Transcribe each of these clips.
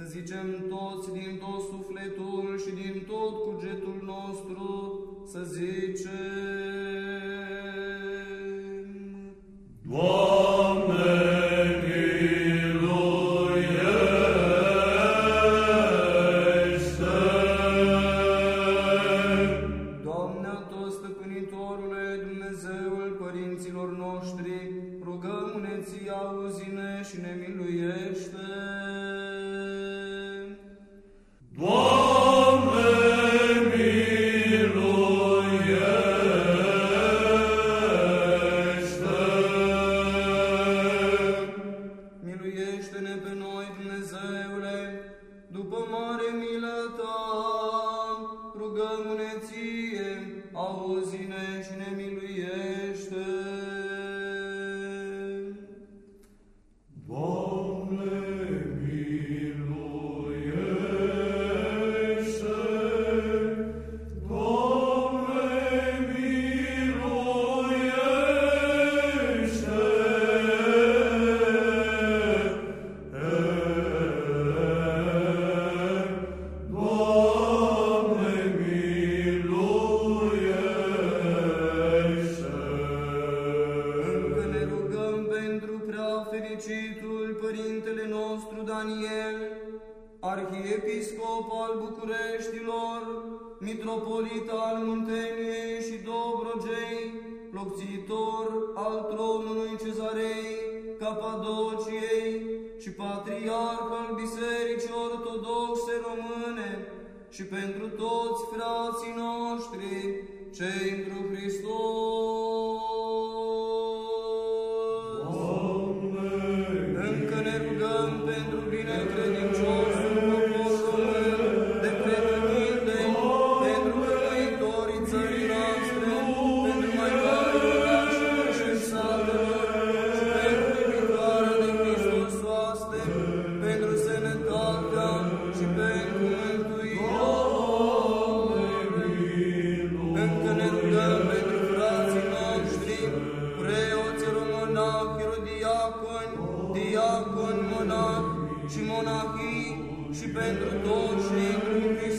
să zicem toți din tot sufletul și din tot cugetul nostru, să zicem... Doamne, miluiește! Doamne, tot stăpânitorule, Dumnezeul părinților noștri, rugăm-ne ție, auzi-ne și ne miluiește. Doamne, miluiește! Miluiește-ne pe noi, Dumnezeule, după mare milă ta, rugăm-ne ție, auzi-ne Arhiepiscop al Bucureștilor, Mitropolit al Munteniei și Dobrogei, locțitor al tronului Cezarei, Capadociei și Patriarh al Bisericii Ortodoxe Române, și pentru toți frații noștri, cei întru Hristos. Monahii, și pentru toți cei în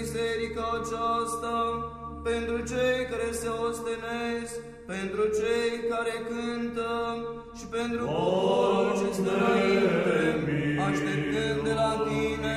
biserica aceasta, pentru cei care se ostenesc, pentru cei care cântă și pentru poporul ce stă înainte, așteptând de la tine